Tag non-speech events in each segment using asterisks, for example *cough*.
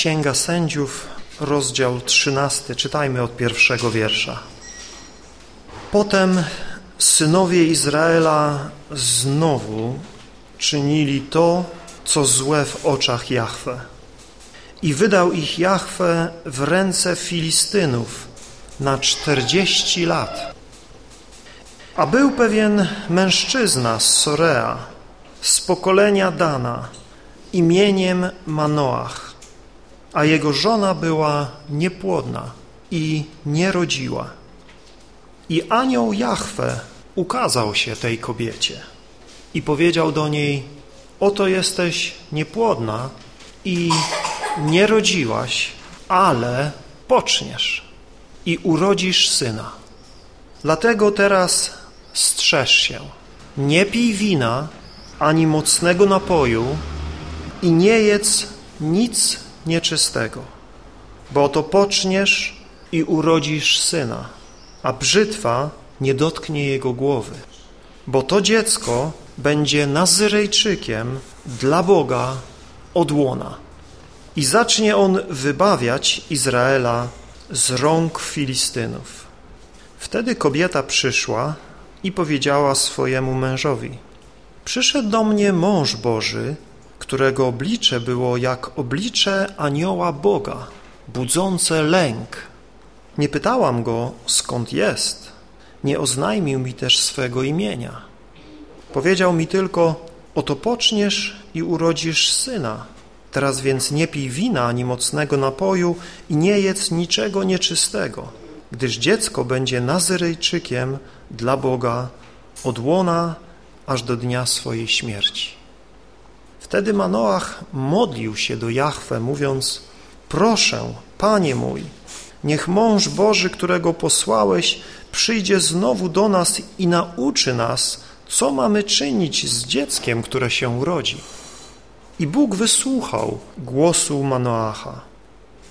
Księga Sędziów, rozdział 13, czytajmy od pierwszego wiersza. Potem synowie Izraela znowu czynili to, co złe w oczach Jahwe. I wydał ich Jahwe w ręce Filistynów na czterdzieści lat. A był pewien mężczyzna z Sorea, z pokolenia Dana, imieniem Manoach, a jego żona była niepłodna i nie rodziła. I anioł Jahwe ukazał się tej kobiecie i powiedział do niej, oto jesteś niepłodna i nie rodziłaś, ale poczniesz i urodzisz syna. Dlatego teraz strzeż się, nie pij wina ani mocnego napoju i nie jedz nic nieczystego, bo to poczniesz i urodzisz syna, a brzytwa nie dotknie jego głowy, bo to dziecko będzie Nazyrejczykiem dla Boga od łona i zacznie on wybawiać Izraela z rąk Filistynów. Wtedy kobieta przyszła i powiedziała swojemu mężowi Przyszedł do mnie mąż Boży, którego oblicze było jak oblicze anioła Boga, budzące lęk. Nie pytałam go, skąd jest, nie oznajmił mi też swego imienia. Powiedział mi tylko, oto poczniesz i urodzisz syna. Teraz więc nie pij wina ani mocnego napoju i nie jedz niczego nieczystego, gdyż dziecko będzie Nazyrejczykiem dla Boga od łona aż do dnia swojej śmierci. Wtedy Manoach modlił się do Jahwe, mówiąc Proszę, Panie mój, niech mąż Boży, którego posłałeś, przyjdzie znowu do nas i nauczy nas, co mamy czynić z dzieckiem, które się urodzi. I Bóg wysłuchał głosu Manoacha.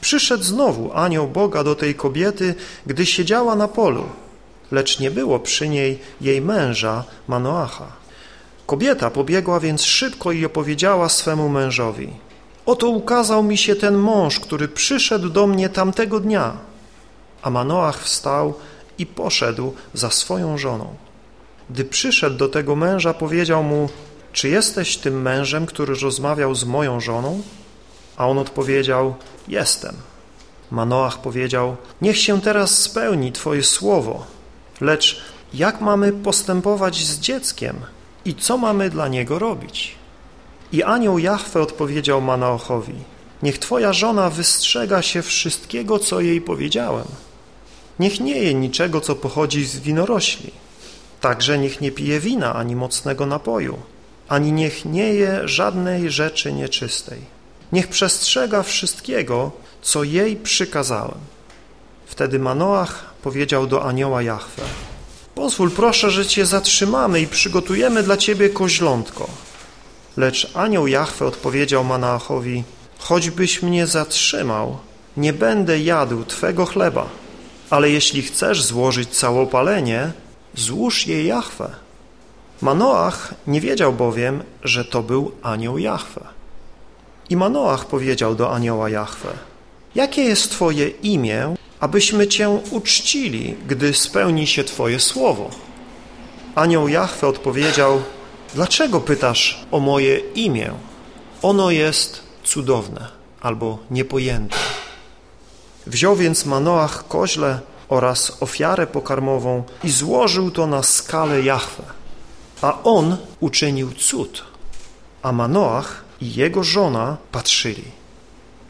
Przyszedł znowu anioł Boga do tej kobiety, gdy siedziała na polu, lecz nie było przy niej jej męża Manoacha. Kobieta pobiegła więc szybko i opowiedziała swemu mężowi. Oto ukazał mi się ten mąż, który przyszedł do mnie tamtego dnia. A Manoach wstał i poszedł za swoją żoną. Gdy przyszedł do tego męża, powiedział mu, czy jesteś tym mężem, który rozmawiał z moją żoną? A on odpowiedział, jestem. Manoach powiedział, niech się teraz spełni Twoje słowo, lecz jak mamy postępować z dzieckiem i co mamy dla niego robić? I anioł Jahwe odpowiedział Manoachowi, niech Twoja żona wystrzega się wszystkiego, co jej powiedziałem. Niech nie je niczego, co pochodzi z winorośli. Także niech nie pije wina ani mocnego napoju, ani niech nie je żadnej rzeczy nieczystej. Niech przestrzega wszystkiego, co jej przykazałem. Wtedy Manoach powiedział do anioła Jahwe, pozwól proszę, że Cię zatrzymamy i przygotujemy dla Ciebie koźlątko. Lecz anioł Jahwe odpowiedział Manoachowi, choćbyś mnie zatrzymał, nie będę jadł Twego chleba, ale jeśli chcesz złożyć całopalenie, złóż je Jahwe. Manoach nie wiedział bowiem, że to był anioł Jahwe. I Manoach powiedział do anioła Jahwe, jakie jest Twoje imię, abyśmy Cię uczcili, gdy spełni się Twoje słowo? Anioł Jahwe odpowiedział, dlaczego pytasz o moje imię? Ono jest cudowne albo niepojęte. Wziął więc Manoach koźle oraz ofiarę pokarmową i złożył to na skalę Jahwe. A on uczynił cud, a Manoach i jego żona patrzyli.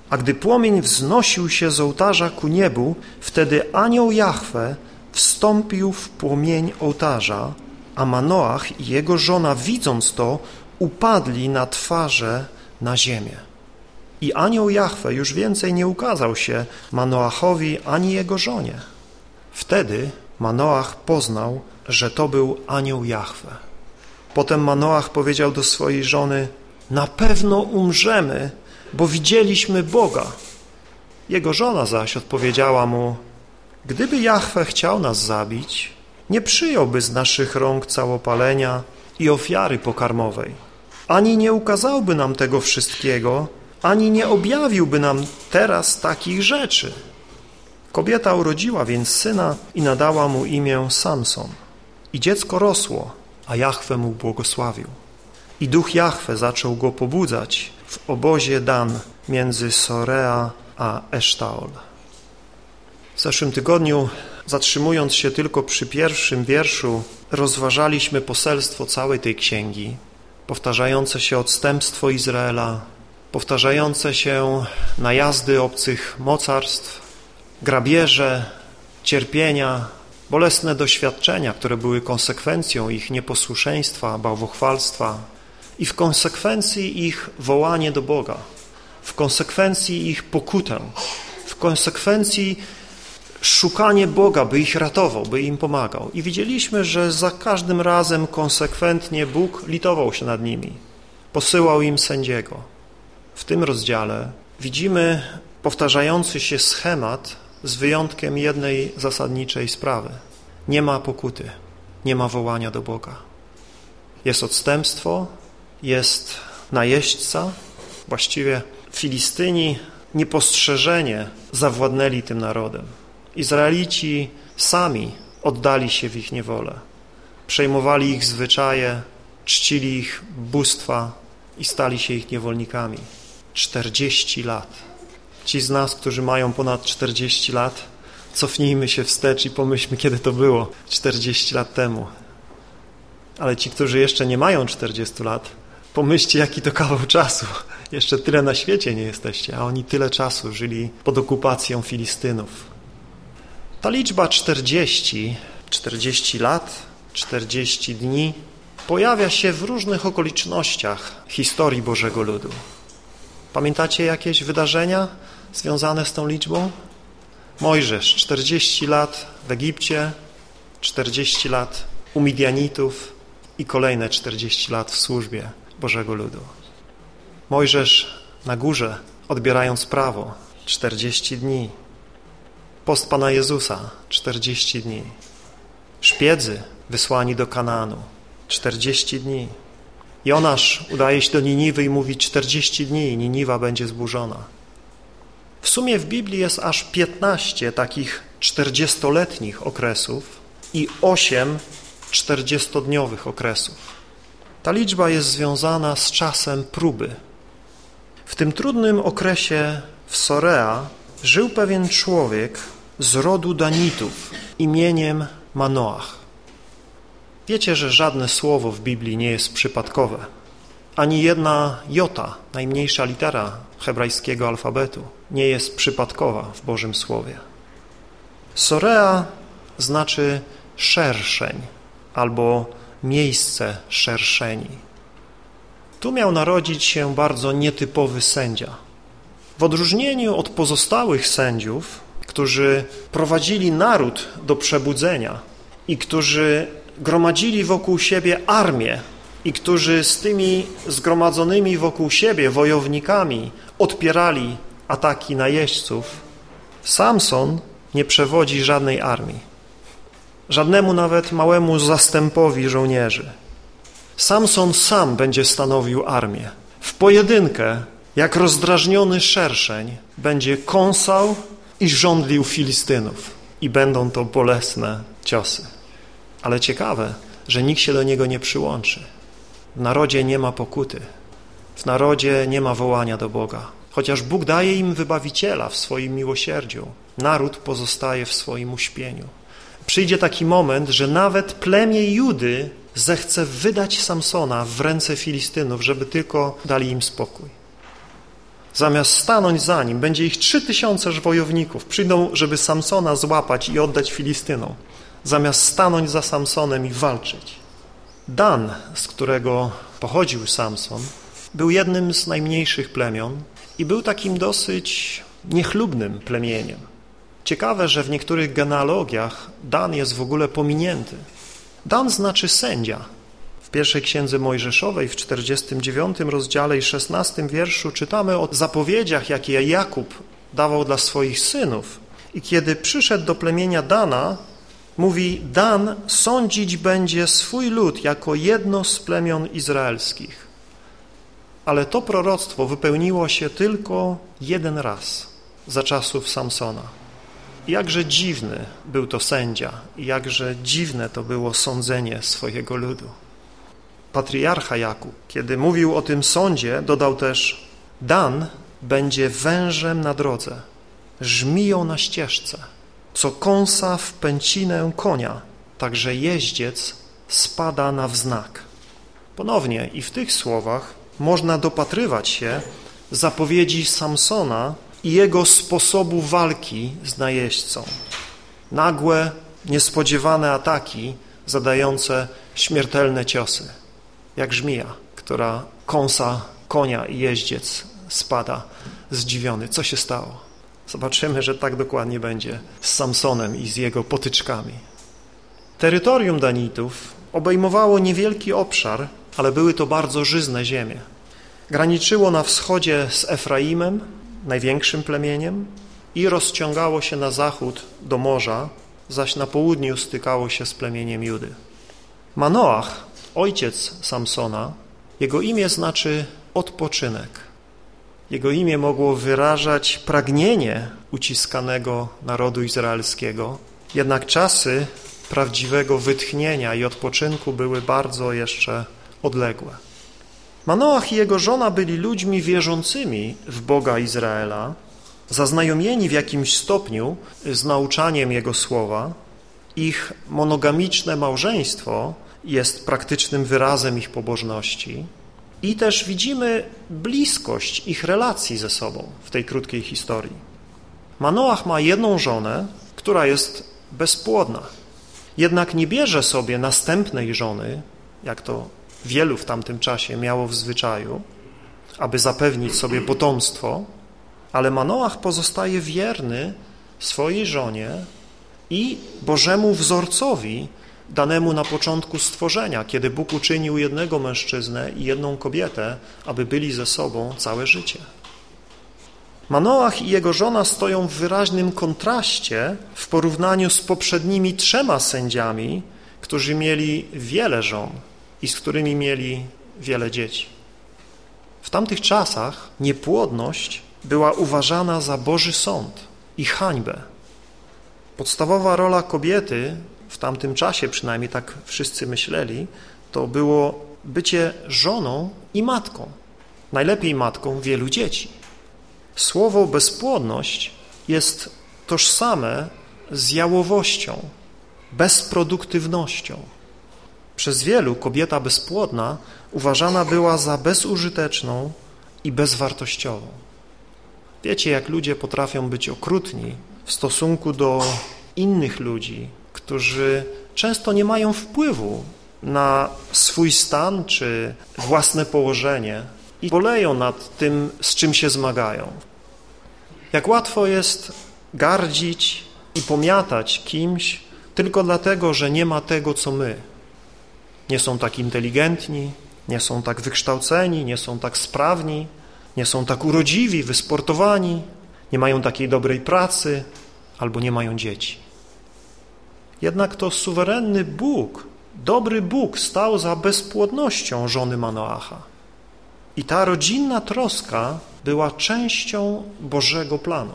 A gdy płomień wznosił się z ołtarza ku niebu, wtedy anioł Jahwe wstąpił w płomień ołtarza, a Manoach i jego żona, widząc to, upadli na twarze na ziemię. I anioł Jahwe już więcej nie ukazał się Manoachowi ani jego żonie. Wtedy Manoach poznał, że to był anioł Jahwe. Potem Manoach powiedział do swojej żony, na pewno umrzemy, bo widzieliśmy Boga. Jego żona zaś odpowiedziała mu, gdyby Jahwe chciał nas zabić, nie przyjąłby z naszych rąk całopalenia i ofiary pokarmowej, ani nie ukazałby nam tego wszystkiego, ani nie objawiłby nam teraz takich rzeczy. Kobieta urodziła więc syna i nadała mu imię Samson. I dziecko rosło, a Jahwe mu błogosławił. I duch Jahwe zaczął go pobudzać w obozie Dan między Sorea a Esztaol. W zeszłym tygodniu, zatrzymując się tylko przy pierwszym wierszu, rozważaliśmy poselstwo całej tej księgi, powtarzające się odstępstwo Izraela, powtarzające się najazdy obcych mocarstw, grabieże, cierpienia, bolesne doświadczenia, które były konsekwencją ich nieposłuszeństwa, bałwochwalstwa i w konsekwencji ich wołanie do Boga, w konsekwencji ich pokutę, w konsekwencji szukanie Boga, by ich ratował, by im pomagał. I widzieliśmy, że za każdym razem konsekwentnie Bóg litował się nad nimi, posyłał im sędziego. W tym rozdziale widzimy powtarzający się schemat z wyjątkiem jednej zasadniczej sprawy. Nie ma pokuty, nie ma wołania do Boga. Jest odstępstwo, jest najeźdźca, właściwie Filistyni niepostrzeżenie zawładnęli tym narodem. Izraelici sami oddali się w ich niewolę. Przejmowali ich zwyczaje, czcili ich bóstwa i stali się ich niewolnikami. 40 lat. Ci z nas, którzy mają ponad 40 lat, cofnijmy się wstecz i pomyślmy, kiedy to było 40 lat temu. Ale ci, którzy jeszcze nie mają 40 lat, pomyślcie, jaki to kawał czasu. Jeszcze tyle na świecie nie jesteście, a oni tyle czasu żyli pod okupacją Filistynów. Ta liczba 40, 40 lat, 40 dni pojawia się w różnych okolicznościach historii Bożego Ludu. Pamiętacie jakieś wydarzenia związane z tą liczbą? Mojżesz, 40 lat w Egipcie, 40 lat u Midianitów i kolejne 40 lat w służbie Bożego Ludu. Mojżesz na górze, odbierając prawo, 40 dni. Post Pana Jezusa, 40 dni. Szpiedzy wysłani do Kanaanu, 40 dni. Jonasz udaje się do Niniwy i mówi 40 dni i Niniwa będzie zburzona. W sumie w Biblii jest aż 15 takich 40-letnich okresów i 8 40-dniowych okresów. Ta liczba jest związana z czasem próby. W tym trudnym okresie w Sorea żył pewien człowiek z rodu Danitów imieniem Manoach. Wiecie, że żadne słowo w Biblii nie jest przypadkowe. Ani jedna jota, najmniejsza litera hebrajskiego alfabetu, nie jest przypadkowa w Bożym Słowie. Sorea znaczy szerszeń albo miejsce szerszeni. Tu miał narodzić się bardzo nietypowy sędzia. W odróżnieniu od pozostałych sędziów, którzy prowadzili naród do przebudzenia i którzy gromadzili wokół siebie armię i którzy z tymi zgromadzonymi wokół siebie wojownikami odpierali ataki najeźdźców, Samson nie przewodzi żadnej armii, żadnemu nawet małemu zastępowi żołnierzy. Samson sam będzie stanowił armię. W pojedynkę, jak rozdrażniony szerszeń, będzie kąsał i żądlił Filistynów. I będą to bolesne ciosy. Ale ciekawe, że nikt się do niego nie przyłączy. W narodzie nie ma pokuty. W narodzie nie ma wołania do Boga. Chociaż Bóg daje im wybawiciela w swoim miłosierdziu, naród pozostaje w swoim uśpieniu. Przyjdzie taki moment, że nawet plemię Judy zechce wydać Samsona w ręce Filistynów, żeby tylko dali im spokój. Zamiast stanąć za nim, będzie ich trzy tysiące wojowników. Przyjdą, żeby Samsona złapać i oddać Filistynom. Zamiast stanąć za Samsonem i walczyć. Dan, z którego pochodził Samson, był jednym z najmniejszych plemion i był takim dosyć niechlubnym plemieniem. Ciekawe, że w niektórych genealogiach Dan jest w ogóle pominięty. Dan znaczy sędzia. W pierwszej księdze Mojżeszowej w 49 rozdziale i 16 wierszu czytamy o zapowiedziach, jakie Jakub dawał dla swoich synów. I kiedy przyszedł do plemienia Dana, mówi, Dan sądzić będzie swój lud jako jedno z plemion izraelskich. Ale to proroctwo wypełniło się tylko jeden raz. za czasów Samsona. Jakże dziwny był to sędzia, jakże dziwne to było sądzenie swojego ludu. Patriarcha Jakub, kiedy mówił o tym sądzie, dodał też Dan będzie wężem na drodze, żmiją na ścieżce, co kąsa w pęcinę konia, także jeździec spada na wznak. Ponownie i w tych słowach można dopatrywać się zapowiedzi Samsona i jego sposobu walki z najeźdźcą. Nagłe, niespodziewane ataki zadające śmiertelne ciosy, jak żmija, która kąsa konia i jeździec spada zdziwiony. Co się stało? Zobaczymy, że tak dokładnie będzie z Samsonem i z jego potyczkami. Terytorium Danitów obejmowało niewielki obszar, ale były to bardzo żyzne ziemie. Graniczyło na wschodzie z Efraimem, największym plemieniem, i rozciągało się na zachód do morza, zaś na południu stykało się z plemieniem Judy. Manoach, ojciec Samsona, jego imię znaczy odpoczynek. Jego imię mogło wyrażać pragnienie uciskanego narodu izraelskiego, jednak czasy prawdziwego wytchnienia i odpoczynku były bardzo jeszcze odległe. Manoach i jego żona byli ludźmi wierzącymi w Boga Izraela, zaznajomieni w jakimś stopniu z nauczaniem Jego słowa. Ich monogamiczne małżeństwo jest praktycznym wyrazem ich pobożności i też widzimy bliskość ich relacji ze sobą w tej krótkiej historii. Manoach ma jedną żonę, która jest bezpłodna. Jednak nie bierze sobie następnej żony, jak to wielu w tamtym czasie miało w zwyczaju, aby zapewnić sobie potomstwo, ale Manoach pozostaje wierny swojej żonie i Bożemu wzorcowi danemu na początku stworzenia, kiedy Bóg uczynił jednego mężczyznę i jedną kobietę, aby byli ze sobą całe życie. Manoach i jego żona stoją w wyraźnym kontraście w porównaniu z poprzednimi trzema sędziami, którzy mieli wiele żon i z którymi mieli wiele dzieci. W tamtych czasach niepłodność była uważana za Boży sąd i hańbę. Podstawowa rola kobiety, w tamtym czasie przynajmniej tak wszyscy myśleli, to było bycie żoną i matką. Najlepiej matką wielu dzieci. Słowo bezpłodność jest tożsame z jałowością, bezproduktywnością. Przez wielu kobieta bezpłodna uważana była za bezużyteczną i bezwartościową. Wiecie, jak ludzie potrafią być okrutni w stosunku do innych ludzi, którzy często nie mają wpływu na swój stan czy własne położenie i boleją nad tym, z czym się zmagają. Jak łatwo jest gardzić i pomiatać kimś tylko dlatego, że nie ma tego, co my. Nie są tak inteligentni, nie są tak wykształceni, nie są tak sprawni, nie są tak urodziwi, wysportowani, nie mają takiej dobrej pracy albo nie mają dzieci. Jednak to suwerenny Bóg, dobry Bóg stał za bezpłodnością żony Manoacha. I ta rodzinna troska była częścią Bożego planu.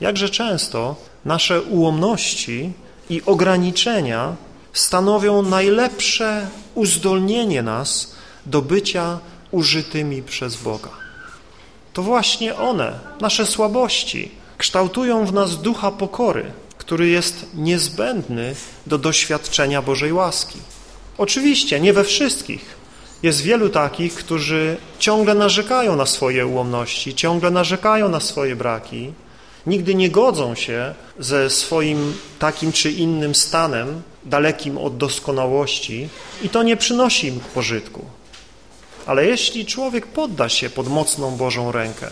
Jakże często nasze ułomności i ograniczenia stanowią najlepsze uzdolnienie nas do bycia użytymi przez Boga. To właśnie one, nasze słabości, kształtują w nas ducha pokory, który jest niezbędny do doświadczenia Bożej łaski. Oczywiście nie we wszystkich, jest wielu takich, którzy ciągle narzekają na swoje ułomności, ciągle narzekają na swoje braki, nigdy nie godzą się ze swoim takim czy innym stanem, dalekim od doskonałości i to nie przynosi im pożytku. Ale jeśli człowiek podda się pod mocną Bożą rękę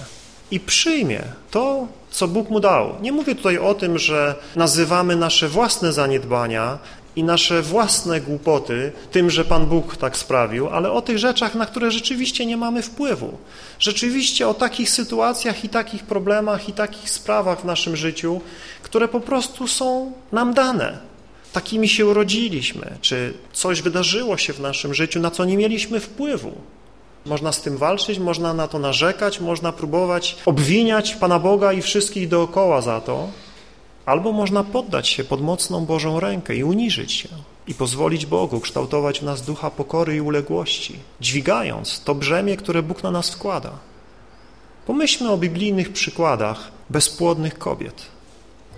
i przyjmie to, co Bóg mu dał, nie mówię tutaj o tym, że nazywamy nasze własne zaniedbania i nasze własne głupoty tym, że Pan Bóg tak sprawił, ale o tych rzeczach, na które rzeczywiście nie mamy wpływu. Rzeczywiście o takich sytuacjach i takich problemach i takich sprawach w naszym życiu, które po prostu są nam dane. Takimi się urodziliśmy, czy coś wydarzyło się w naszym życiu, na co nie mieliśmy wpływu. Można z tym walczyć, można na to narzekać, można próbować obwiniać Pana Boga i wszystkich dookoła za to, albo można poddać się pod mocną Bożą rękę i uniżyć się i pozwolić Bogu kształtować w nas ducha pokory i uległości, dźwigając to brzemię, które Bóg na nas wkłada. Pomyślmy o biblijnych przykładach bezpłodnych kobiet.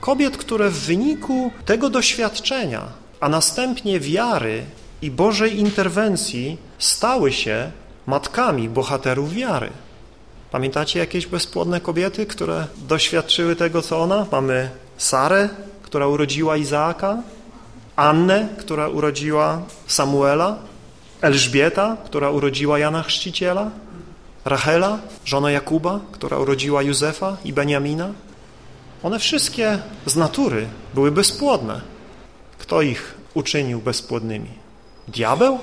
Kobiet, które w wyniku tego doświadczenia, a następnie wiary i Bożej interwencji stały się matkami bohaterów wiary. Pamiętacie jakieś bezpłodne kobiety, które doświadczyły tego, co ona? Mamy Sarę, która urodziła Izaaka, Annę, która urodziła Samuela, Elżbieta, która urodziła Jana Chrzciciela, Rachela, żona Jakuba, która urodziła Józefa i Beniamina. One wszystkie z natury były bezpłodne. Kto ich uczynił bezpłodnymi? Diabeł?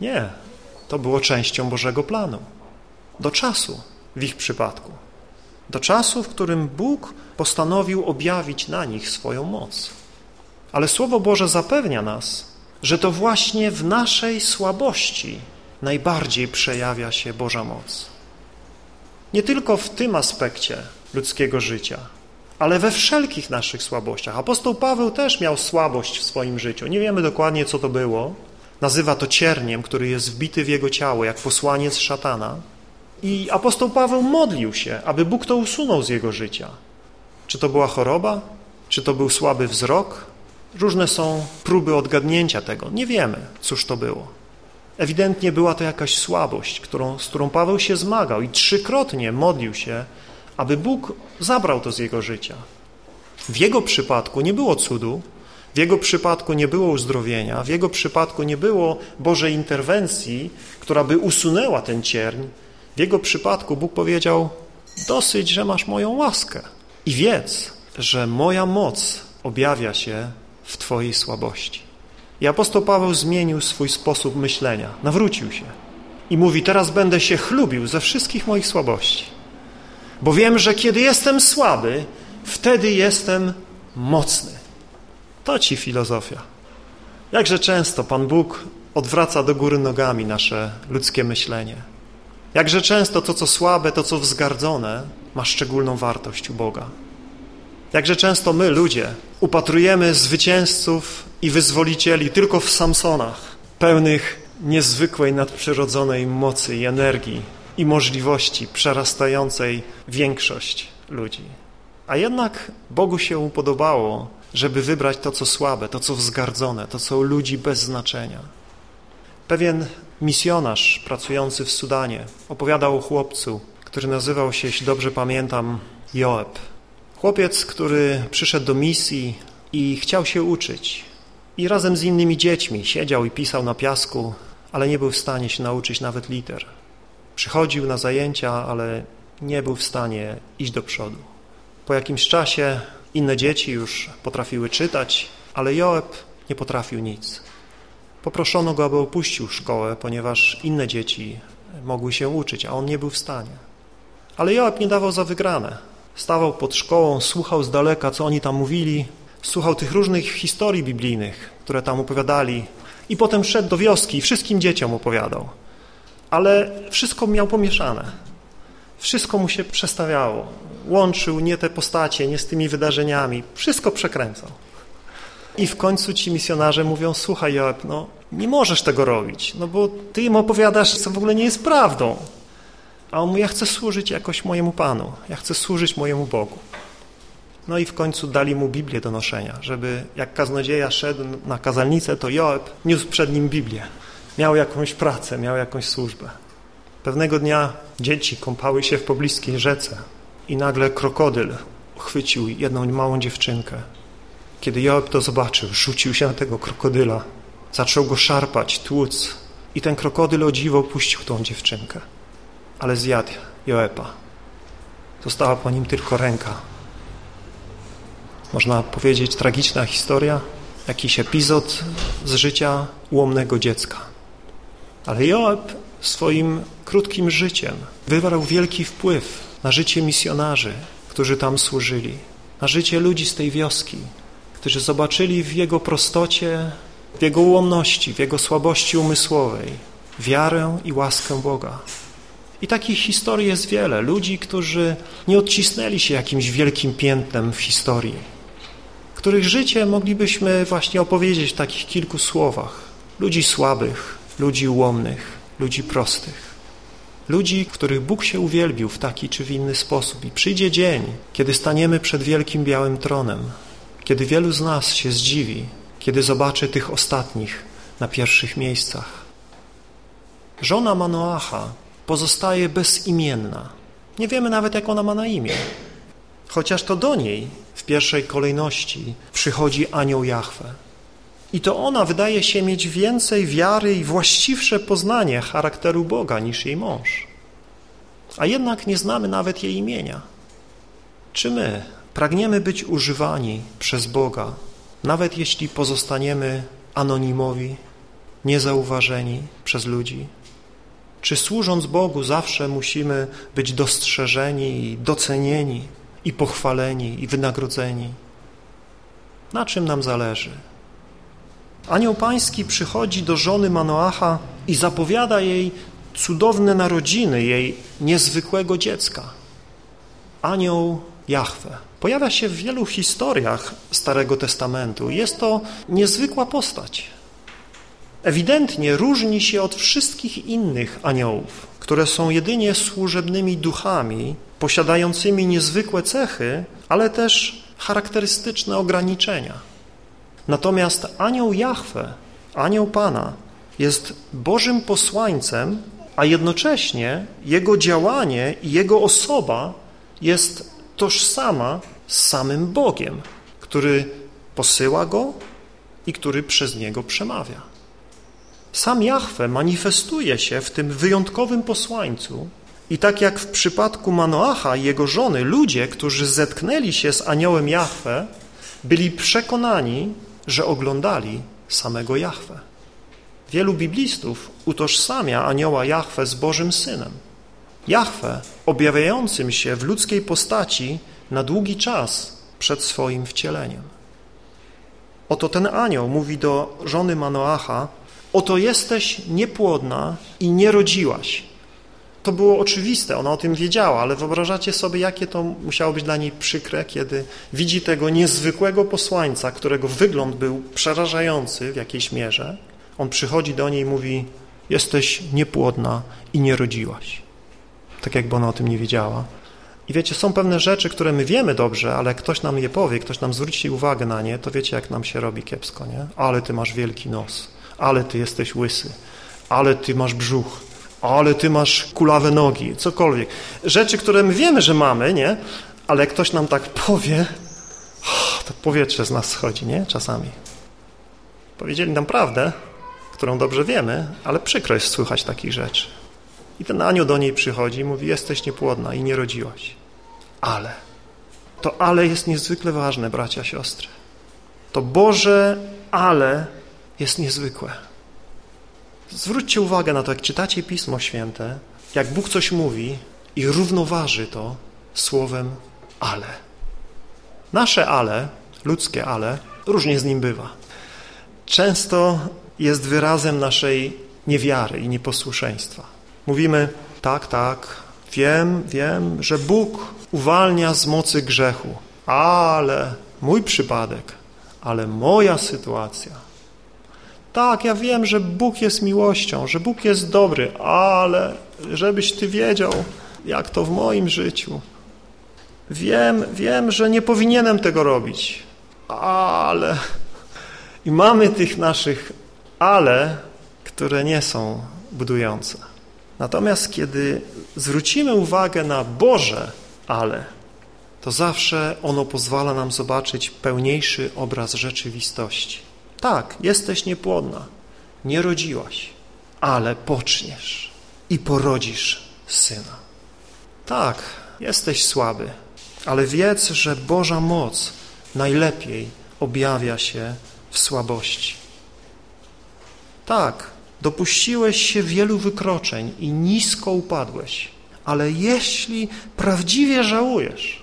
Nie, to było częścią Bożego planu. Do czasu w ich przypadku. Do czasu, w którym Bóg postanowił objawić na nich swoją moc. Ale Słowo Boże zapewnia nas, że to właśnie w naszej słabości najbardziej przejawia się Boża moc. Nie tylko w tym aspekcie ludzkiego życia, ale we wszelkich naszych słabościach. Apostoł Paweł też miał słabość w swoim życiu. Nie wiemy dokładnie, co to było. Nazywa to cierniem, który jest wbity w jego ciało, jak posłaniec szatana. I apostoł Paweł modlił się, aby Bóg to usunął z jego życia. Czy to była choroba? Czy to był słaby wzrok? Różne są próby odgadnięcia tego. Nie wiemy, cóż to było. Ewidentnie była to jakaś słabość, którą, z którą Paweł się zmagał i trzykrotnie modlił się, aby Bóg zabrał to z jego życia. W jego przypadku nie było cudu, w jego przypadku nie było uzdrowienia, w jego przypadku nie było Bożej interwencji, która by usunęła ten cierń. W jego przypadku Bóg powiedział, dosyć, że masz moją łaskę i wiedz, że moja moc objawia się w Twojej słabości. I apostoł Paweł zmienił swój sposób myślenia, nawrócił się i mówi, teraz będę się chlubił ze wszystkich moich słabości, bo wiem, że kiedy jestem słaby, wtedy jestem mocny. To ci filozofia. Jakże często Pan Bóg odwraca do góry nogami nasze ludzkie myślenie. Jakże często to, co słabe, to, co wzgardzone, ma szczególną wartość u Boga. Jakże często my, ludzie, upatrujemy zwycięzców i wyzwolicieli tylko w Samsonach, pełnych niezwykłej nadprzyrodzonej mocy i energii i możliwości przerastającej większość ludzi. A jednak Bogu się upodobało, żeby wybrać to, co słabe, to, co wzgardzone, to, co ludzi bez znaczenia. Pewien misjonarz pracujący w Sudanie opowiadał o chłopcu, który nazywał się, jeśli dobrze pamiętam, Joeb. Chłopiec, który przyszedł do misji i chciał się uczyć. I razem z innymi dziećmi siedział i pisał na piasku, ale nie był w stanie się nauczyć nawet liter. Przychodził na zajęcia, ale nie był w stanie iść do przodu. Po jakimś czasie inne dzieci już potrafiły czytać, ale Joeb nie potrafił nic. Poproszono go, aby opuścił szkołę, ponieważ inne dzieci mogły się uczyć, a on nie był w stanie. Ale Joab nie dawał za wygrane. Stawał pod szkołą, słuchał z daleka, co oni tam mówili, słuchał tych różnych historii biblijnych, które tam opowiadali i potem szedł do wioski i wszystkim dzieciom opowiadał. Ale wszystko miał pomieszane. Wszystko mu się przestawiało. Łączył nie te postacie, nie z tymi wydarzeniami. Wszystko przekręcał. I w końcu ci misjonarze mówią, słuchaj Joab, no nie możesz tego robić, no bo ty im opowiadasz, co w ogóle nie jest prawdą. A on mówi, ja chcę służyć jakoś mojemu Panu, ja chcę służyć mojemu Bogu. No i w końcu dali mu Biblię do noszenia, żeby jak kaznodzieja szedł na kazalnicę, to Joab niósł przed nim Biblię. Miał jakąś pracę, miał jakąś służbę. Pewnego dnia dzieci kąpały się w pobliskiej rzece i nagle krokodyl chwycił jedną małą dziewczynkę. Kiedy Joab to zobaczył, rzucił się na tego krokodyla, zaczął go szarpać, tłuc i ten krokodyl o dziwo puścił tą dziewczynkę ale zjadł Joepa. Została po nim tylko ręka. Można powiedzieć tragiczna historia, jakiś epizod z życia ułomnego dziecka. Ale Joab swoim krótkim życiem wywarł wielki wpływ na życie misjonarzy, którzy tam służyli, na życie ludzi z tej wioski, którzy zobaczyli w jego prostocie, w jego ułomności, w jego słabości umysłowej wiarę i łaskę Boga. I takich historii jest wiele. Ludzi, którzy nie odcisnęli się jakimś wielkim piętnem w historii, których życie moglibyśmy właśnie opowiedzieć w takich kilku słowach. Ludzi słabych, ludzi ułomnych, ludzi prostych. Ludzi, których Bóg się uwielbił w taki czy w inny sposób. I przyjdzie dzień, kiedy staniemy przed wielkim białym tronem, kiedy wielu z nas się zdziwi, kiedy zobaczy tych ostatnich na pierwszych miejscach. Żona Manoacha pozostaje bezimienna. Nie wiemy nawet, jak ona ma na imię. Chociaż to do niej w pierwszej kolejności przychodzi anioł Jahwe. I to ona wydaje się mieć więcej wiary i właściwsze poznanie charakteru Boga niż jej mąż. A jednak nie znamy nawet jej imienia. Czy my pragniemy być używani przez Boga, nawet jeśli pozostaniemy anonimowi, niezauważeni przez ludzi? Czy służąc Bogu zawsze musimy być dostrzeżeni i docenieni i pochwaleni i wynagrodzeni? Na czym nam zależy? Anioł Pański przychodzi do żony Manoacha i zapowiada jej cudowne narodziny, jej niezwykłego dziecka. Anioł Jahwe. Pojawia się w wielu historiach Starego Testamentu. Jest to niezwykła postać. Ewidentnie różni się od wszystkich innych aniołów, które są jedynie służebnymi duchami, posiadającymi niezwykłe cechy, ale też charakterystyczne ograniczenia. Natomiast anioł Jahwe, anioł Pana, jest Bożym posłańcem, a jednocześnie jego działanie i jego osoba jest tożsama z samym Bogiem, który posyła go i który przez niego przemawia. Sam Jahwe manifestuje się w tym wyjątkowym posłańcu i tak jak w przypadku Manoacha i jego żony, ludzie, którzy zetknęli się z aniołem Jahwe, byli przekonani, że oglądali samego Jahwe. Wielu biblistów utożsamia anioła Jahwe z Bożym Synem. Jahwe objawiającym się w ludzkiej postaci na długi czas przed swoim wcieleniem. Oto ten anioł mówi do żony Manoacha, oto jesteś niepłodna i nie rodziłaś. To było oczywiste, ona o tym wiedziała, ale wyobrażacie sobie, jakie to musiało być dla niej przykre, kiedy widzi tego niezwykłego posłańca, którego wygląd był przerażający w jakiejś mierze. On przychodzi do niej i mówi, jesteś niepłodna i nie rodziłaś. Tak jakby ona o tym nie wiedziała. I wiecie, są pewne rzeczy, które my wiemy dobrze, ale jak ktoś nam je powie, ktoś nam zwróci uwagę na nie, to wiecie, jak nam się robi kiepsko, nie? Ale ty masz wielki nos, ale ty jesteś łysy, ale ty masz brzuch, ale ty masz kulawe nogi, cokolwiek. Rzeczy, które my wiemy, że mamy, nie? Ale ktoś nam tak powie, to powietrze z nas schodzi, nie? Czasami. Powiedzieli nam prawdę, którą dobrze wiemy, ale przykro jest słychać takich rzeczy. I ten anioł do niej przychodzi i mówi, jesteś niepłodna i nie rodziłaś. Ale. To ale jest niezwykle ważne, bracia, siostry. To Boże ale jest niezwykłe. Zwróćcie uwagę na to, jak czytacie Pismo Święte, jak Bóg coś mówi i równoważy to słowem ale. Nasze ale, ludzkie ale, różnie z nim bywa. Często jest wyrazem naszej niewiary i nieposłuszeństwa. Mówimy, tak, tak, wiem, wiem, że Bóg uwalnia z mocy grzechu, ale mój przypadek, ale moja sytuacja. Tak, ja wiem, że Bóg jest miłością, że Bóg jest dobry, ale żebyś Ty wiedział, jak to w moim życiu. Wiem, wiem, że nie powinienem tego robić, ale... I mamy tych naszych ale, które nie są budujące. Natomiast kiedy zwrócimy uwagę na Boże ale, to zawsze ono pozwala nam zobaczyć pełniejszy obraz rzeczywistości. Tak, jesteś niepłodna, nie rodziłaś, ale poczniesz i porodzisz syna. Tak, jesteś słaby, ale wiedz, że Boża moc najlepiej objawia się w słabości. Tak, dopuściłeś się wielu wykroczeń i nisko upadłeś, ale jeśli prawdziwie żałujesz,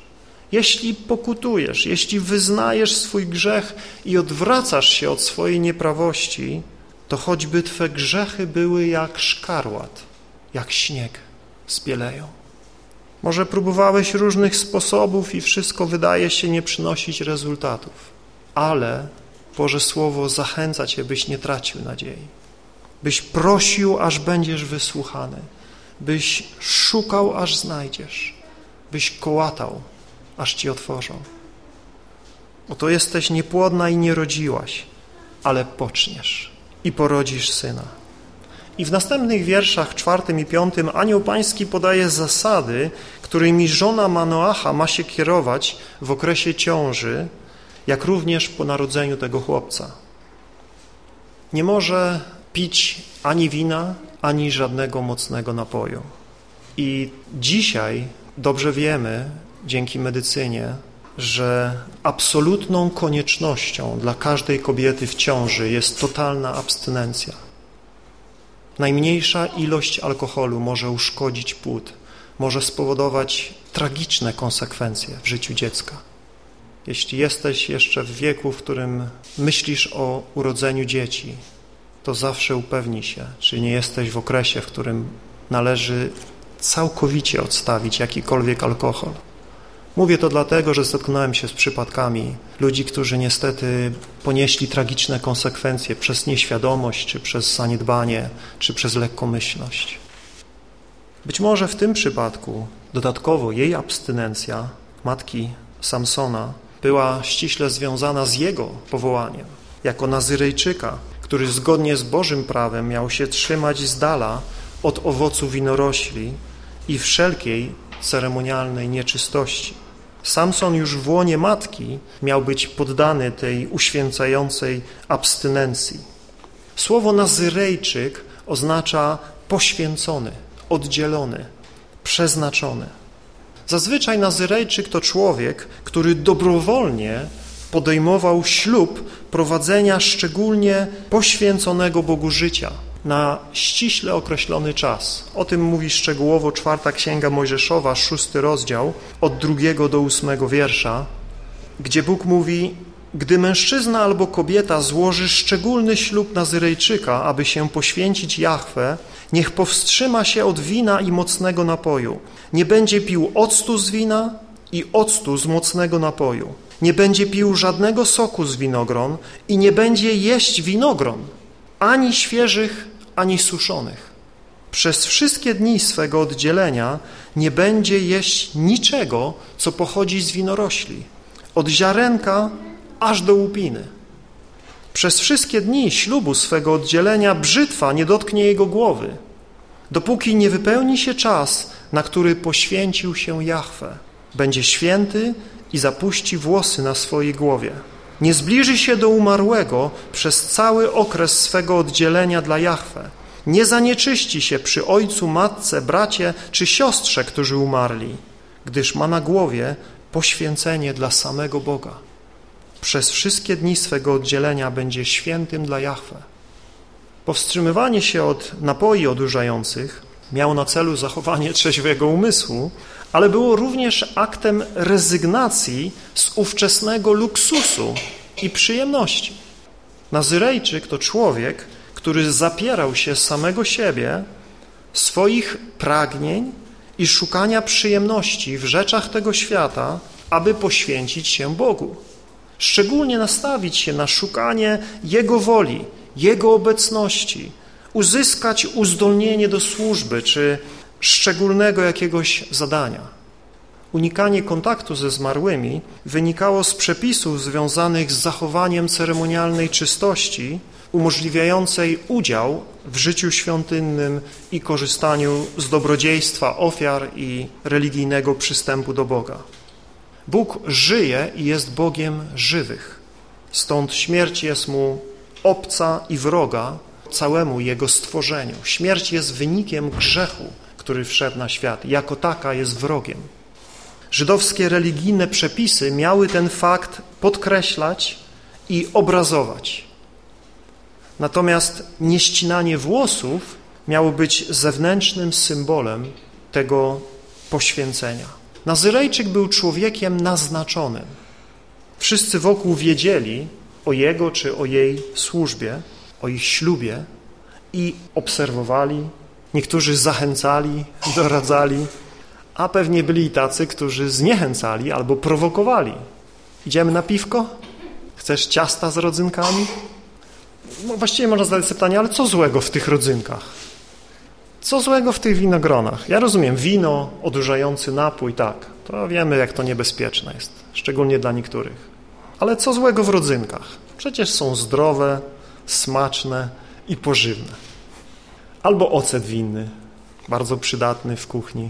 jeśli pokutujesz, jeśli wyznajesz swój grzech i odwracasz się od swojej nieprawości, to choćby Twe grzechy były jak szkarłat, jak śnieg, zbieleją. Może próbowałeś różnych sposobów i wszystko wydaje się nie przynosić rezultatów, ale Boże Słowo zachęca Cię, byś nie tracił nadziei, byś prosił, aż będziesz wysłuchany, byś szukał, aż znajdziesz, byś kołatał, aż Ci otworzą. Oto jesteś niepłodna i nie rodziłaś, ale poczniesz i porodzisz syna. I w następnych wierszach, czwartym i piątym, anioł pański podaje zasady, którymi żona Manoacha ma się kierować w okresie ciąży, jak również po narodzeniu tego chłopca. Nie może pić ani wina, ani żadnego mocnego napoju. I dzisiaj dobrze wiemy, dzięki medycynie, że absolutną koniecznością dla każdej kobiety w ciąży jest totalna abstynencja. Najmniejsza ilość alkoholu może uszkodzić płód, może spowodować tragiczne konsekwencje w życiu dziecka. Jeśli jesteś jeszcze w wieku, w którym myślisz o urodzeniu dzieci, to zawsze upewnij się, czy nie jesteś w okresie, w którym należy całkowicie odstawić jakikolwiek alkohol. Mówię to dlatego, że zetknąłem się z przypadkami ludzi, którzy niestety ponieśli tragiczne konsekwencje przez nieświadomość, czy przez zaniedbanie, czy przez lekkomyślność. Być może w tym przypadku dodatkowo jej abstynencja, matki Samsona, była ściśle związana z jego powołaniem, jako Nazyrejczyka, który zgodnie z Bożym prawem miał się trzymać z dala od owocu winorośli i wszelkiej ceremonialnej nieczystości. Samson już w łonie matki miał być poddany tej uświęcającej abstynencji. Słowo Nazyrejczyk oznacza poświęcony, oddzielony, przeznaczony. Zazwyczaj Nazyrejczyk to człowiek, który dobrowolnie podejmował ślub prowadzenia szczególnie poświęconego Bogu życia – na ściśle określony czas. O tym mówi szczegółowo czwarta księga Mojżeszowa, szósty rozdział, od drugiego do ósmego wiersza, gdzie Bóg mówi, gdy mężczyzna albo kobieta złoży szczególny ślub Nazyrejczyka, aby się poświęcić Jahwe, niech powstrzyma się od wina i mocnego napoju. Nie będzie pił octu z wina i octu z mocnego napoju. Nie będzie pił żadnego soku z winogron i nie będzie jeść winogron, ani świeżych, ani suszonych. Przez wszystkie dni swego oddzielenia nie będzie jeść niczego, co pochodzi z winorośli, od ziarenka aż do łupiny. Przez wszystkie dni ślubu swego oddzielenia brzytwa nie dotknie jego głowy, dopóki nie wypełni się czas, na który poświęcił się Jahwe. Będzie święty i zapuści włosy na swojej głowie nie zbliży się do umarłego przez cały okres swego oddzielenia dla Jahwe. Nie zanieczyści się przy ojcu, matce, bracie czy siostrze, którzy umarli, gdyż ma na głowie poświęcenie dla samego Boga. Przez wszystkie dni swego oddzielenia będzie świętym dla Jahwe. Powstrzymywanie się od napoi odurzających miało na celu zachowanie *laughs* trzeźwego umysłu, ale było również aktem rezygnacji z ówczesnego luksusu i przyjemności. Nazyrejczyk to człowiek, który zapierał się samego siebie, swoich pragnień i szukania przyjemności w rzeczach tego świata, aby poświęcić się Bogu. Szczególnie nastawić się na szukanie Jego woli, Jego obecności, uzyskać uzdolnienie do służby czy szczególnego jakiegoś zadania. Unikanie kontaktu ze zmarłymi wynikało z przepisów związanych z zachowaniem ceremonialnej czystości, umożliwiającej udział w życiu świątynnym i korzystaniu z dobrodziejstwa ofiar i religijnego przystępu do Boga. Bóg żyje i jest Bogiem żywych, stąd śmierć jest Mu obca i wroga całemu Jego stworzeniu. Śmierć jest wynikiem grzechu, który wszedł na świat. Jako taka jest wrogiem. Żydowskie religijne przepisy miały ten fakt podkreślać i obrazować. Natomiast nieścinanie włosów miało być zewnętrznym symbolem tego poświęcenia. Nazyrejczyk był człowiekiem naznaczonym. Wszyscy wokół wiedzieli o jego czy o jej służbie o ich ślubie i obserwowali, niektórzy zachęcali, doradzali, a pewnie byli i tacy, którzy zniechęcali albo prowokowali. Idziemy na piwko? Chcesz ciasta z rodzynkami? No, właściwie można zadać sobie pytanie, ale co złego w tych rodzynkach? Co złego w tych winogronach? Ja rozumiem, wino, odurzający napój, tak. To wiemy, jak to niebezpieczne jest, szczególnie dla niektórych. Ale co złego w rodzynkach? Przecież są zdrowe, smaczne i pożywne. Albo ocet winny, bardzo przydatny w kuchni.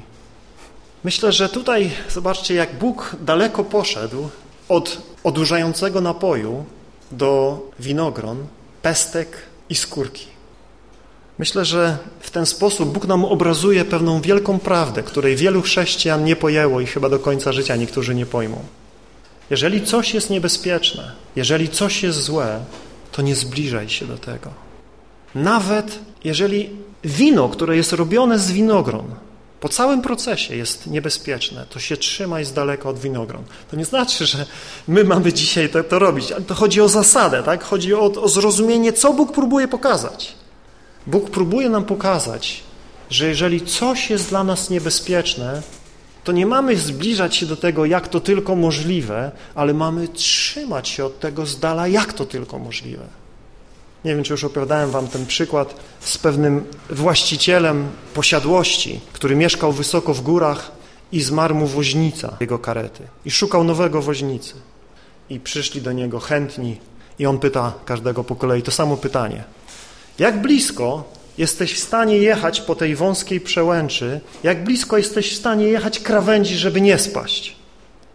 Myślę, że tutaj, zobaczcie, jak Bóg daleko poszedł od odurzającego napoju do winogron, pestek i skórki. Myślę, że w ten sposób Bóg nam obrazuje pewną wielką prawdę, której wielu chrześcijan nie pojęło i chyba do końca życia niektórzy nie pojmą. Jeżeli coś jest niebezpieczne, jeżeli coś jest złe, to nie zbliżaj się do tego. Nawet jeżeli wino, które jest robione z winogron, po całym procesie jest niebezpieczne, to się trzymaj z daleka od winogron. To nie znaczy, że my mamy dzisiaj to, to robić, ale to chodzi o zasadę, tak? chodzi o, o zrozumienie, co Bóg próbuje pokazać. Bóg próbuje nam pokazać, że jeżeli coś jest dla nas niebezpieczne, to nie mamy zbliżać się do tego, jak to tylko możliwe, ale mamy trzymać się od tego z dala, jak to tylko możliwe. Nie wiem, czy już opowiadałem wam ten przykład z pewnym właścicielem posiadłości, który mieszkał wysoko w górach i zmarł mu woźnica jego karety i szukał nowego woźnicy. I przyszli do niego chętni i on pyta każdego po kolei to samo pytanie. Jak blisko jesteś w stanie jechać po tej wąskiej przełęczy, jak blisko jesteś w stanie jechać krawędzi, żeby nie spaść?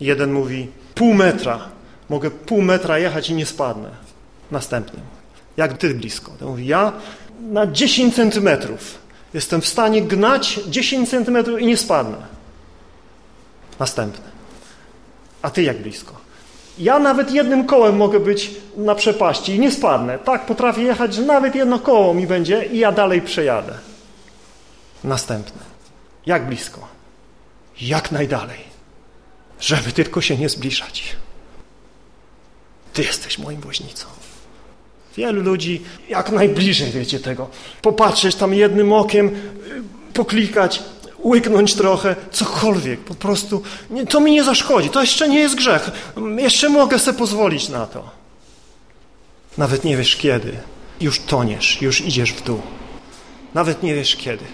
Jeden mówi, pół metra, mogę pół metra jechać i nie spadnę. Następny, jak ty blisko? To mówi, ja na 10 centymetrów jestem w stanie gnać 10 centymetrów i nie spadnę. Następny, a ty jak blisko? Ja nawet jednym kołem mogę być na przepaści i nie spadnę. Tak, potrafię jechać, że nawet jedno koło mi będzie i ja dalej przejadę. Następne. Jak blisko? Jak najdalej. Żeby tylko się nie zbliżać. Ty jesteś moim woźnicą. Wielu ludzi jak najbliżej, wiecie tego. Popatrzeć tam jednym okiem, poklikać, łyknąć trochę, cokolwiek, po prostu, nie, to mi nie zaszkodzi, to jeszcze nie jest grzech, jeszcze mogę sobie pozwolić na to. Nawet nie wiesz kiedy, już toniesz, już idziesz w dół. Nawet nie wiesz kiedy.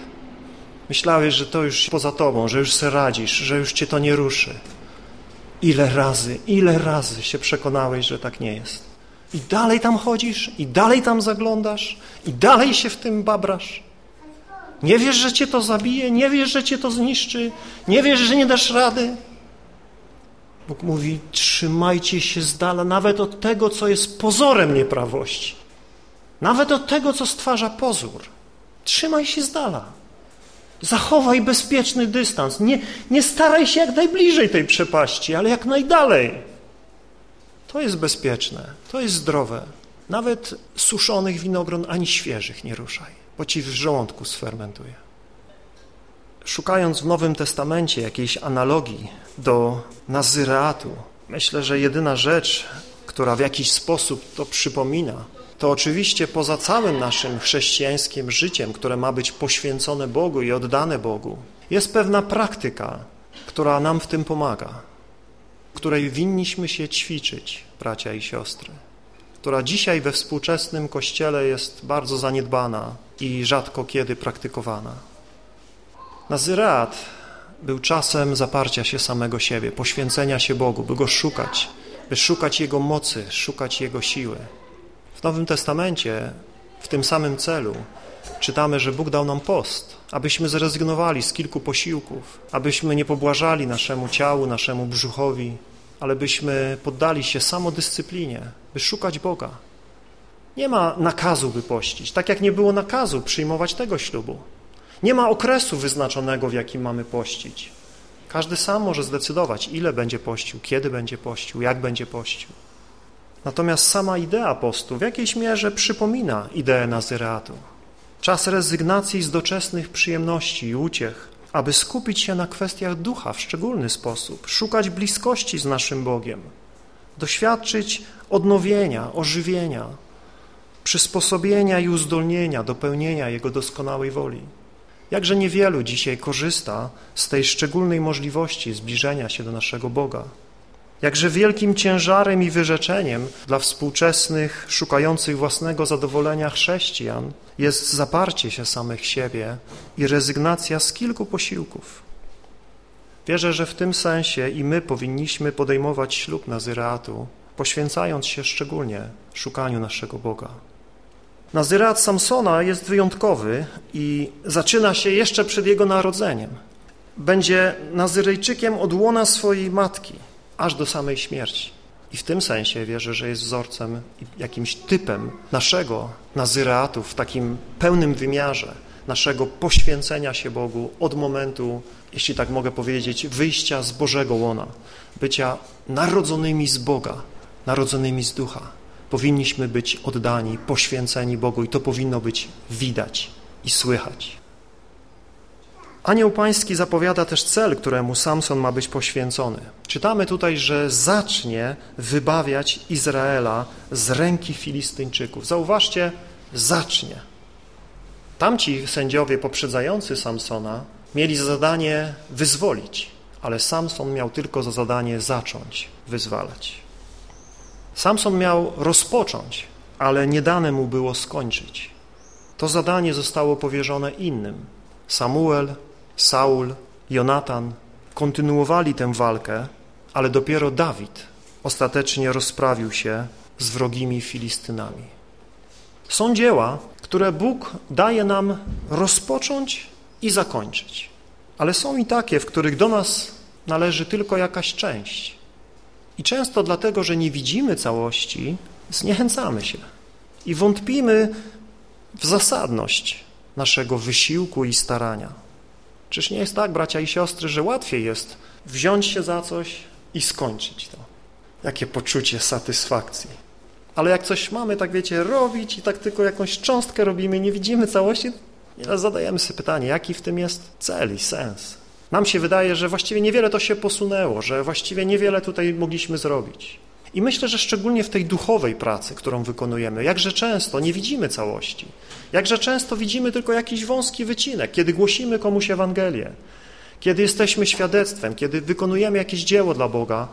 Myślałeś, że to już poza tobą, że już se radzisz, że już cię to nie ruszy. Ile razy, ile razy się przekonałeś, że tak nie jest. I dalej tam chodzisz, i dalej tam zaglądasz, i dalej się w tym babrasz. Nie wiesz, że cię to zabije? Nie wiesz, że cię to zniszczy? Nie wiesz, że nie dasz rady? Bóg mówi, trzymajcie się z dala nawet od tego, co jest pozorem nieprawości. Nawet od tego, co stwarza pozór. Trzymaj się z dala. Zachowaj bezpieczny dystans. Nie, nie staraj się jak najbliżej tej przepaści, ale jak najdalej. To jest bezpieczne, to jest zdrowe. Nawet suszonych winogron ani świeżych nie ruszaj bo ci w żołądku sfermentuje. Szukając w Nowym Testamencie jakiejś analogii do nazyreatu, myślę, że jedyna rzecz, która w jakiś sposób to przypomina, to oczywiście poza całym naszym chrześcijańskim życiem, które ma być poświęcone Bogu i oddane Bogu, jest pewna praktyka, która nam w tym pomaga, której winniśmy się ćwiczyć, bracia i siostry która dzisiaj we współczesnym Kościele jest bardzo zaniedbana i rzadko kiedy praktykowana. Nazyreat był czasem zaparcia się samego siebie, poświęcenia się Bogu, by Go szukać, by szukać Jego mocy, szukać Jego siły. W Nowym Testamencie w tym samym celu czytamy, że Bóg dał nam post, abyśmy zrezygnowali z kilku posiłków, abyśmy nie pobłażali naszemu ciału, naszemu brzuchowi, ale byśmy poddali się samodyscyplinie, by szukać Boga. Nie ma nakazu, by pościć, tak jak nie było nakazu przyjmować tego ślubu. Nie ma okresu wyznaczonego, w jakim mamy pościć. Każdy sam może zdecydować, ile będzie pościł, kiedy będzie pościł, jak będzie pościł. Natomiast sama idea postu w jakiejś mierze przypomina ideę nazyreatu. Czas rezygnacji z doczesnych przyjemności i uciech, aby skupić się na kwestiach ducha w szczególny sposób, szukać bliskości z naszym Bogiem, doświadczyć odnowienia, ożywienia, przysposobienia i uzdolnienia do pełnienia Jego doskonałej woli. Jakże niewielu dzisiaj korzysta z tej szczególnej możliwości zbliżenia się do naszego Boga. Jakże wielkim ciężarem i wyrzeczeniem dla współczesnych, szukających własnego zadowolenia chrześcijan jest zaparcie się samych siebie i rezygnacja z kilku posiłków. Wierzę, że w tym sensie i my powinniśmy podejmować ślub Nazyreatu, poświęcając się szczególnie szukaniu naszego Boga. Nazyreat Samsona jest wyjątkowy i zaczyna się jeszcze przed jego narodzeniem. Będzie Nazyrejczykiem od łona swojej matki, aż do samej śmierci. I w tym sensie wierzę, że jest wzorcem, jakimś typem naszego Nazyreatu w takim pełnym wymiarze, naszego poświęcenia się Bogu od momentu, jeśli tak mogę powiedzieć, wyjścia z Bożego łona, bycia narodzonymi z Boga, narodzonymi z Ducha. Powinniśmy być oddani, poświęceni Bogu i to powinno być widać i słychać. Anioł Pański zapowiada też cel, któremu Samson ma być poświęcony. Czytamy tutaj, że zacznie wybawiać Izraela z ręki Filistyńczyków. Zauważcie, zacznie. Tamci sędziowie poprzedzający Samsona mieli za zadanie wyzwolić, ale Samson miał tylko za zadanie zacząć wyzwalać. Samson miał rozpocząć, ale nie dane mu było skończyć. To zadanie zostało powierzone innym. Samuel, Saul, Jonatan kontynuowali tę walkę, ale dopiero Dawid ostatecznie rozprawił się z wrogimi Filistynami. Są dzieła, które Bóg daje nam rozpocząć i zakończyć. Ale są i takie, w których do nas należy tylko jakaś część. I często dlatego, że nie widzimy całości, zniechęcamy się i wątpimy w zasadność naszego wysiłku i starania. Czyż nie jest tak, bracia i siostry, że łatwiej jest wziąć się za coś i skończyć to? Jakie poczucie satysfakcji. Ale jak coś mamy, tak wiecie, robić i tak tylko jakąś cząstkę robimy, nie widzimy całości, zadajemy sobie pytanie, jaki w tym jest cel i sens. Nam się wydaje, że właściwie niewiele to się posunęło, że właściwie niewiele tutaj mogliśmy zrobić. I myślę, że szczególnie w tej duchowej pracy, którą wykonujemy, jakże często nie widzimy całości, jakże często widzimy tylko jakiś wąski wycinek, kiedy głosimy komuś Ewangelię, kiedy jesteśmy świadectwem, kiedy wykonujemy jakieś dzieło dla Boga,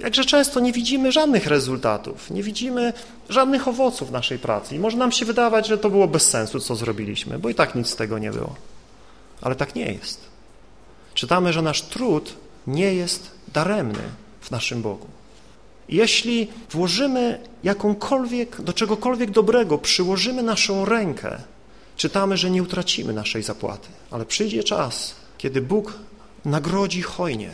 jakże często nie widzimy żadnych rezultatów, nie widzimy żadnych owoców naszej pracy i może nam się wydawać, że to było bez sensu, co zrobiliśmy, bo i tak nic z tego nie było. Ale tak nie jest. Czytamy, że nasz trud nie jest daremny w naszym Bogu. Jeśli włożymy jakąkolwiek, do czegokolwiek dobrego, przyłożymy naszą rękę, czytamy, że nie utracimy naszej zapłaty. Ale przyjdzie czas, kiedy Bóg nagrodzi hojnie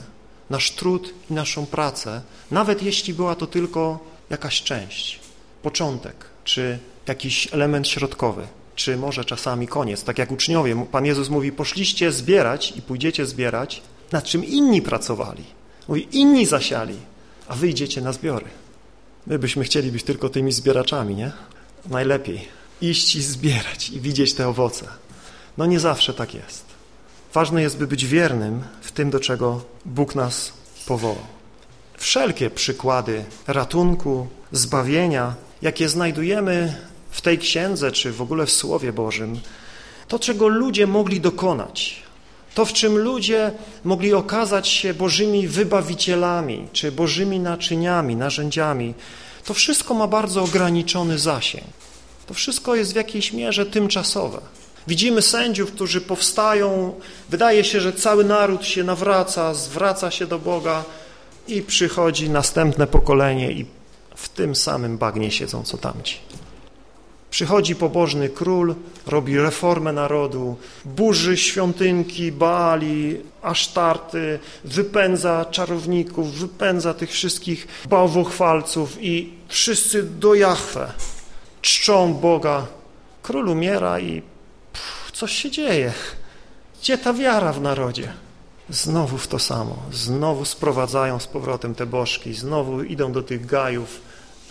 nasz trud i naszą pracę, nawet jeśli była to tylko jakaś część, początek, czy jakiś element środkowy, czy może czasami koniec. Tak jak uczniowie, Pan Jezus mówi, poszliście zbierać i pójdziecie zbierać, nad czym inni pracowali. Mówi, inni zasiali, a wy idziecie na zbiory. My byśmy chcieli być tylko tymi zbieraczami, nie? Najlepiej iść i zbierać i widzieć te owoce. No nie zawsze tak jest. Ważne jest, by być wiernym w tym, do czego Bóg nas powołał. Wszelkie przykłady ratunku, zbawienia, jakie znajdujemy w tej księdze, czy w ogóle w Słowie Bożym, to, czego ludzie mogli dokonać, to, w czym ludzie mogli okazać się Bożymi wybawicielami, czy Bożymi naczyniami, narzędziami, to wszystko ma bardzo ograniczony zasięg. To wszystko jest w jakiejś mierze tymczasowe. Widzimy sędziów, którzy powstają, wydaje się, że cały naród się nawraca, zwraca się do Boga i przychodzi następne pokolenie i w tym samym bagnie siedzą co tamci. Przychodzi pobożny król, robi reformę narodu, burzy świątynki, Baali, Asztarty, wypędza czarowników, wypędza tych wszystkich bałwochwalców i wszyscy do Jachwę czczą Boga. Król umiera i pff, coś się dzieje. Gdzie ta wiara w narodzie? Znowu w to samo. Znowu sprowadzają z powrotem te bożki, znowu idą do tych gajów.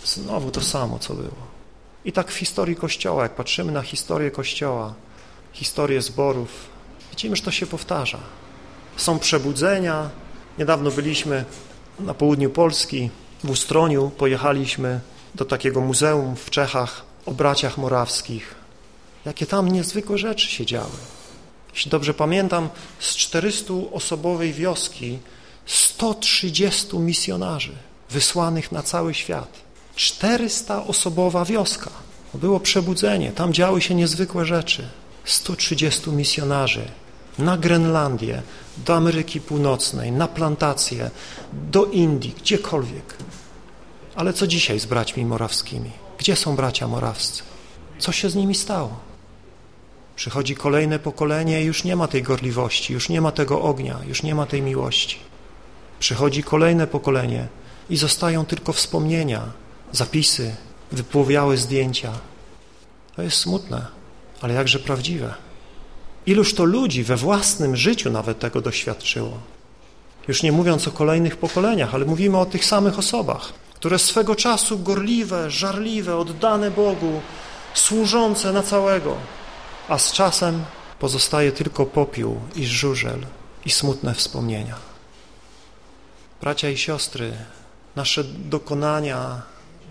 Znowu to samo, co było. I tak w historii Kościoła, jak patrzymy na historię Kościoła, historię zborów, widzimy, że to się powtarza. Są przebudzenia. Niedawno byliśmy na południu Polski, w Ustroniu, pojechaliśmy do takiego muzeum w Czechach o braciach morawskich. Jakie tam niezwykłe rzeczy się działy. Jeśli dobrze pamiętam, z 400-osobowej wioski 130 misjonarzy wysłanych na cały świat. 400-osobowa wioska. Było przebudzenie, tam działy się niezwykłe rzeczy. 130 misjonarzy na Grenlandię, do Ameryki Północnej, na plantacje, do Indii, gdziekolwiek. Ale co dzisiaj z braćmi morawskimi? Gdzie są bracia morawscy? Co się z nimi stało? Przychodzi kolejne pokolenie i już nie ma tej gorliwości, już nie ma tego ognia, już nie ma tej miłości. Przychodzi kolejne pokolenie i zostają tylko wspomnienia, zapisy, wypłowiałe zdjęcia. To jest smutne, ale jakże prawdziwe. Iluż to ludzi we własnym życiu nawet tego doświadczyło. Już nie mówiąc o kolejnych pokoleniach, ale mówimy o tych samych osobach, które swego czasu gorliwe, żarliwe, oddane Bogu, służące na całego, a z czasem pozostaje tylko popiół i żużel i smutne wspomnienia. Bracia i siostry, nasze dokonania,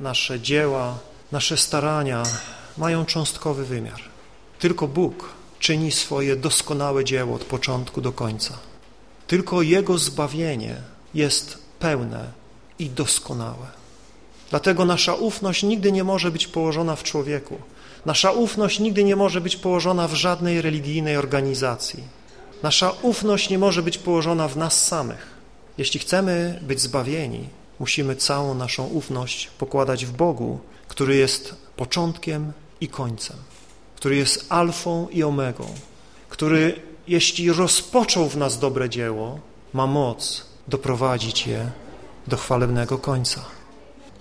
nasze dzieła, nasze starania mają cząstkowy wymiar. Tylko Bóg czyni swoje doskonałe dzieło od początku do końca. Tylko Jego zbawienie jest pełne i doskonałe. Dlatego nasza ufność nigdy nie może być położona w człowieku. Nasza ufność nigdy nie może być położona w żadnej religijnej organizacji. Nasza ufność nie może być położona w nas samych. Jeśli chcemy być zbawieni, musimy całą naszą ufność pokładać w Bogu, który jest początkiem i końcem, który jest alfą i omegą, który jeśli rozpoczął w nas dobre dzieło, ma moc doprowadzić je do chwalebnego końca.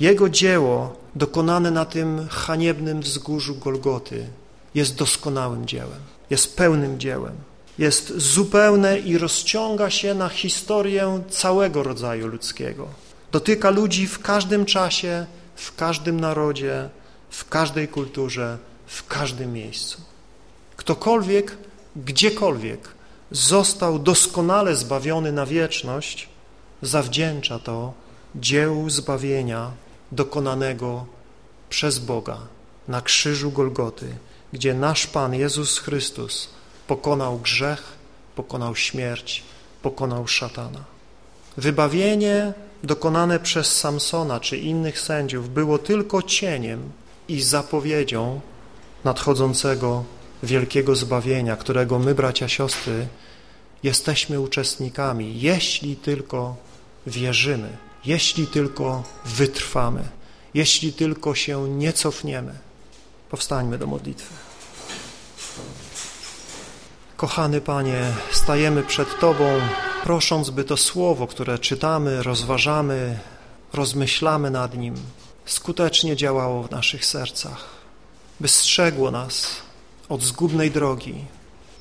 Jego dzieło dokonane na tym haniebnym wzgórzu Golgoty jest doskonałym dziełem, jest pełnym dziełem, jest zupełne i rozciąga się na historię całego rodzaju ludzkiego. Dotyka ludzi w każdym czasie, w każdym narodzie, w każdej kulturze, w każdym miejscu. Ktokolwiek, gdziekolwiek został doskonale zbawiony na wieczność, zawdzięcza to dziełu zbawienia dokonanego przez Boga na krzyżu Golgoty, gdzie nasz Pan Jezus Chrystus pokonał grzech, pokonał śmierć, pokonał szatana. Wybawienie dokonane przez Samsona czy innych sędziów było tylko cieniem i zapowiedzią nadchodzącego wielkiego zbawienia, którego my, bracia, siostry, jesteśmy uczestnikami, jeśli tylko wierzymy, jeśli tylko wytrwamy, jeśli tylko się nie cofniemy. Powstańmy do modlitwy. Kochany Panie, stajemy przed Tobą, prosząc, by to słowo, które czytamy, rozważamy, rozmyślamy nad nim, skutecznie działało w naszych sercach, by strzegło nas od zgubnej drogi,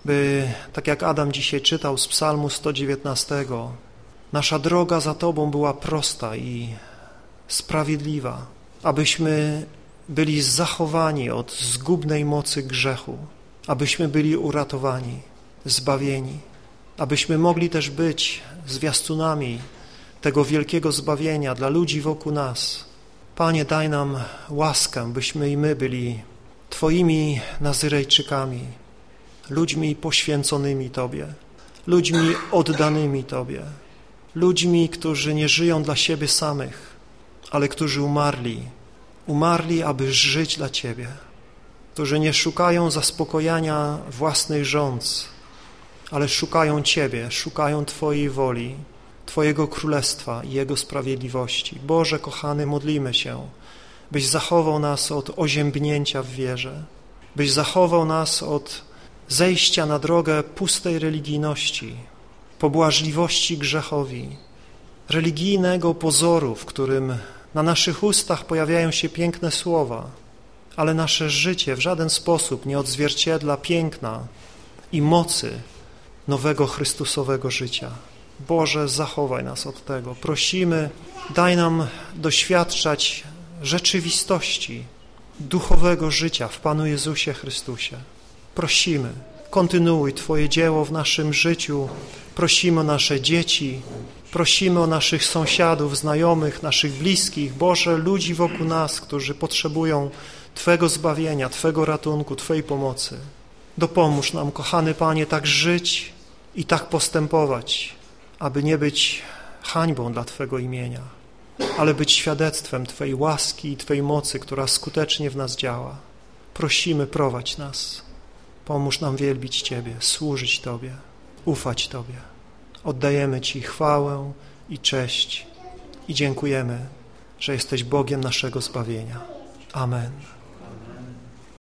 by, tak jak Adam dzisiaj czytał z psalmu 119, nasza droga za Tobą była prosta i sprawiedliwa, abyśmy byli zachowani od zgubnej mocy grzechu, abyśmy byli uratowani, zbawieni, abyśmy mogli też być zwiastunami tego wielkiego zbawienia dla ludzi wokół nas. Panie, daj nam łaskę, byśmy i my byli Twoimi Nazyrejczykami, ludźmi poświęconymi Tobie, ludźmi oddanymi Tobie, ludźmi, którzy nie żyją dla siebie samych, ale którzy umarli, umarli, aby żyć dla Ciebie, którzy nie szukają zaspokojania własnych rządz, ale szukają Ciebie, szukają Twojej woli, Twojego Królestwa i Jego sprawiedliwości. Boże, kochany, modlimy się, byś zachował nas od oziębnięcia w wierze, byś zachował nas od zejścia na drogę pustej religijności, pobłażliwości grzechowi, religijnego pozoru, w którym na naszych ustach pojawiają się piękne słowa, ale nasze życie w żaden sposób nie odzwierciedla piękna i mocy nowego Chrystusowego życia. Boże, zachowaj nas od tego. Prosimy, daj nam doświadczać rzeczywistości duchowego życia w Panu Jezusie Chrystusie. Prosimy, kontynuuj Twoje dzieło w naszym życiu. Prosimy o nasze dzieci, Prosimy o naszych sąsiadów, znajomych, naszych bliskich, Boże, ludzi wokół nas, którzy potrzebują Twego zbawienia, Twego ratunku, Twojej pomocy. Dopomóż nam, kochany Panie, tak żyć i tak postępować, aby nie być hańbą dla Twego imienia, ale być świadectwem Twojej łaski i Twojej mocy, która skutecznie w nas działa. Prosimy, prowadź nas. Pomóż nam wielbić Ciebie, służyć Tobie, ufać Tobie. Oddajemy Ci chwałę i cześć i dziękujemy, że jesteś Bogiem naszego zbawienia. Amen.